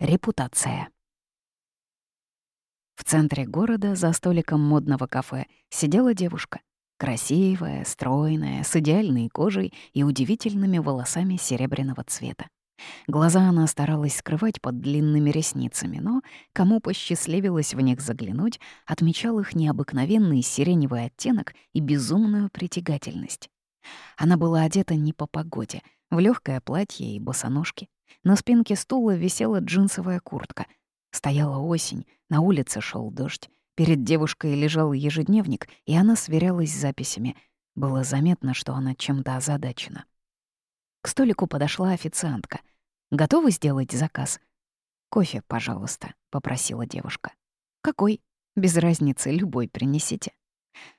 Репутация. В центре города за столиком модного кафе сидела девушка. Красивая, стройная, с идеальной кожей и удивительными волосами серебряного цвета. Глаза она старалась скрывать под длинными ресницами, но кому посчастливилось в них заглянуть, отмечал их необыкновенный сиреневый оттенок и безумную притягательность. Она была одета не по погоде, в легкое платье и босоножки. На спинке стула висела джинсовая куртка. Стояла осень, на улице шел дождь. Перед девушкой лежал ежедневник, и она сверялась с записями. Было заметно, что она чем-то озадачена. К столику подошла официантка. «Готовы сделать заказ?» «Кофе, пожалуйста», — попросила девушка. «Какой? Без разницы, любой принесите».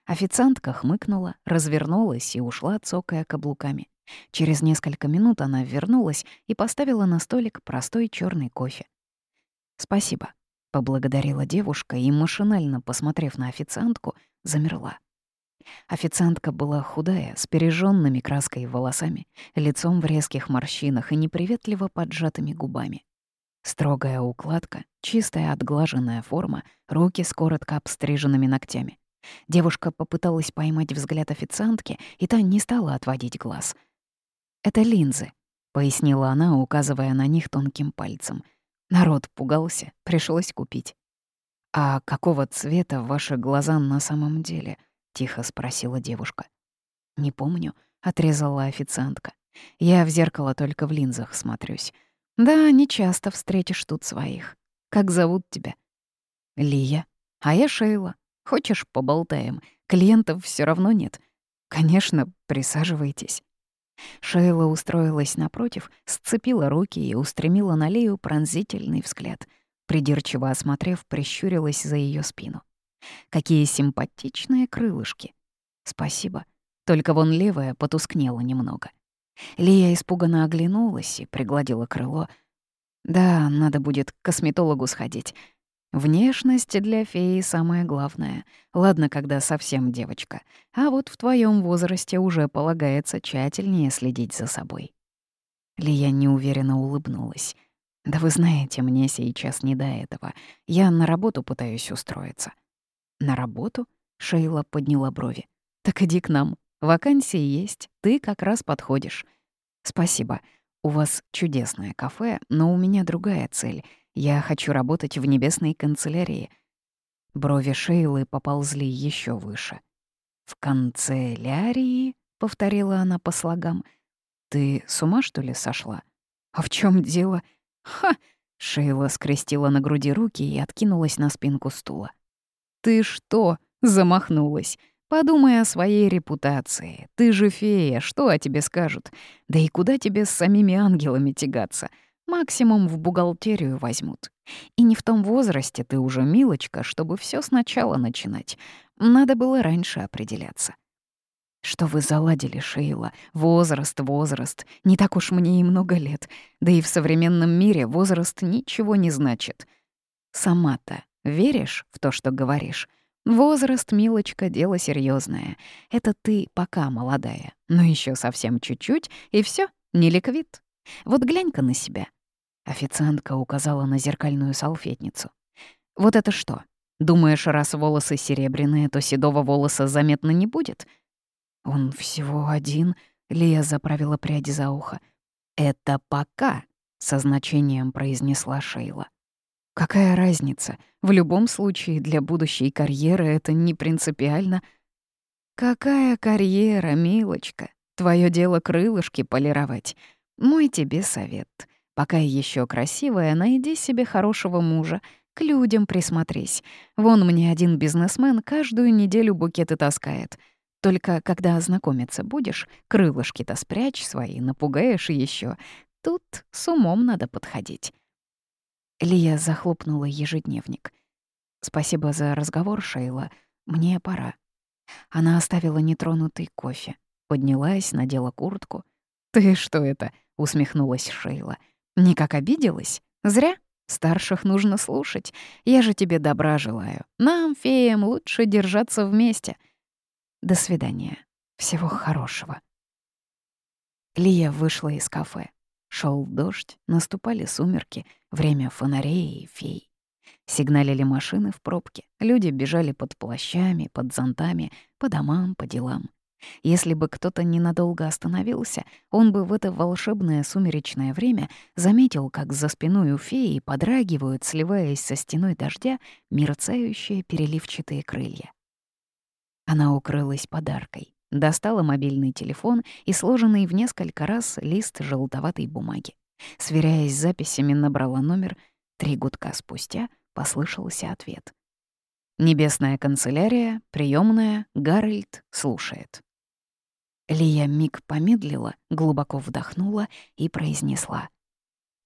Официантка хмыкнула, развернулась и ушла, цокая каблуками. Через несколько минут она вернулась и поставила на столик простой черный кофе. «Спасибо», — поблагодарила девушка и, машинально посмотрев на официантку, замерла. Официантка была худая, с пережженными краской волосами, лицом в резких морщинах и неприветливо поджатыми губами. Строгая укладка, чистая отглаженная форма, руки с коротко обстриженными ногтями. Девушка попыталась поймать взгляд официантки, и та не стала отводить глаз. «Это линзы», — пояснила она, указывая на них тонким пальцем. Народ пугался, пришлось купить. «А какого цвета ваши глаза на самом деле?» — тихо спросила девушка. «Не помню», — отрезала официантка. «Я в зеркало только в линзах смотрюсь. Да, не часто встретишь тут своих. Как зовут тебя?» «Лия. А я Шейла. Хочешь, поболтаем? Клиентов все равно нет. Конечно, присаживайтесь». Шейла устроилась напротив, сцепила руки и устремила на Лею пронзительный взгляд. Придирчиво осмотрев, прищурилась за ее спину. Какие симпатичные крылышки. Спасибо. Только вон левая потускнела немного. Лия испуганно оглянулась и пригладила крыло. Да, надо будет к косметологу сходить. Внешность для феи самое главное. Ладно, когда совсем девочка. А вот в твоем возрасте уже полагается тщательнее следить за собой. Лия неуверенно улыбнулась. «Да вы знаете, мне сейчас не до этого. Я на работу пытаюсь устроиться». «На работу?» — Шейла подняла брови. «Так иди к нам. Вакансии есть. Ты как раз подходишь». «Спасибо. У вас чудесное кафе, но у меня другая цель — я хочу работать в небесной канцелярии. Брови Шейлы поползли еще выше. «В канцелярии?» — повторила она по слогам. «Ты с ума, что ли, сошла? А в чем дело?» «Ха!» — Шейла скрестила на груди руки и откинулась на спинку стула. «Ты что?» — замахнулась. «Подумай о своей репутации. Ты же фея, что о тебе скажут? Да и куда тебе с самими ангелами тягаться?» Максимум в бухгалтерию возьмут. И не в том возрасте ты уже милочка, чтобы все сначала начинать. Надо было раньше определяться. Что вы заладили, Шейла? Возраст, возраст. Не так уж мне и много лет. Да и в современном мире возраст ничего не значит. Сама-то веришь в то, что говоришь? Возраст, милочка, дело серьезное. Это ты пока молодая, но еще совсем чуть-чуть, и все, не ликвид. Вот глянь-ка на себя. Официантка указала на зеркальную салфетницу. «Вот это что? Думаешь, раз волосы серебряные, то седого волоса заметно не будет?» «Он всего один», — Лия заправила пряди за ухо. «Это пока», — со значением произнесла Шейла. «Какая разница? В любом случае, для будущей карьеры это не принципиально». «Какая карьера, милочка? Твое дело крылышки полировать. Мой тебе совет. Пока еще красивая, найди себе хорошего мужа, к людям присмотрись. Вон мне один бизнесмен каждую неделю букеты таскает. Только когда знакомиться будешь, крылышки-то спрячь свои, напугаешь еще. Тут с умом надо подходить. Лия захлопнула ежедневник. «Спасибо за разговор, Шейла. Мне пора». Она оставила нетронутый кофе, поднялась, надела куртку. «Ты что это?» — усмехнулась Шейла. Никак обиделась? Зря. Старших нужно слушать. Я же тебе добра желаю. Нам, феям, лучше держаться вместе. До свидания. Всего хорошего. Лия вышла из кафе. Шел дождь, наступали сумерки, время фонарей и фей. Сигналили машины в пробке, люди бежали под плащами, под зонтами, по домам, по делам. Если бы кто-то ненадолго остановился, он бы в это волшебное сумеречное время заметил, как за спиной у феи подрагивают, сливаясь со стеной дождя, мерцающие переливчатые крылья. Она укрылась подаркой, достала мобильный телефон и сложенный в несколько раз лист желтоватой бумаги. Сверяясь с записями, набрала номер. Три гудка спустя послышался ответ. «Небесная канцелярия, приемная, Гарольд слушает». Лия миг помедлила, глубоко вдохнула и произнесла.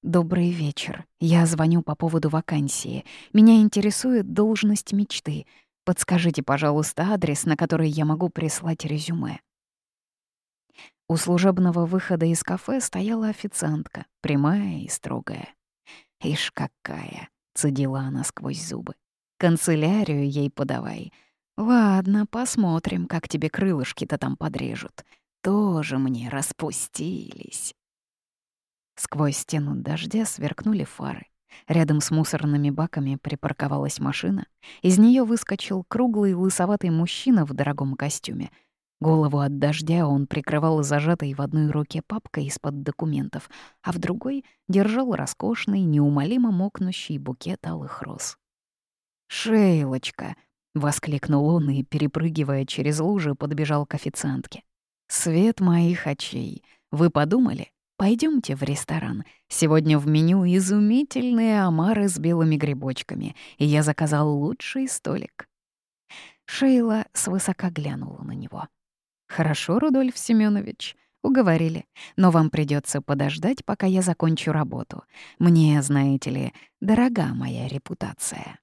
«Добрый вечер. Я звоню по поводу вакансии. Меня интересует должность мечты. Подскажите, пожалуйста, адрес, на который я могу прислать резюме». У служебного выхода из кафе стояла официантка, прямая и строгая. «Ишь какая!» — цедила она сквозь зубы. «Канцелярию ей подавай. Ладно, посмотрим, как тебе крылышки-то там подрежут. Тоже мне распустились. Сквозь стену дождя сверкнули фары. Рядом с мусорными баками припарковалась машина. Из нее выскочил круглый лысоватый мужчина в дорогом костюме. Голову от дождя он прикрывал зажатой в одной руке папкой из-под документов, а в другой держал роскошный, неумолимо мокнущий букет алых роз. «Шейлочка!» — воскликнул он и, перепрыгивая через лужи, подбежал к официантке. «Свет моих очей. Вы подумали? Пойдемте в ресторан. Сегодня в меню изумительные омары с белыми грибочками, и я заказал лучший столик». Шейла свысока глянула на него. «Хорошо, Рудольф Семенович, уговорили. Но вам придется подождать, пока я закончу работу. Мне, знаете ли, дорога моя репутация».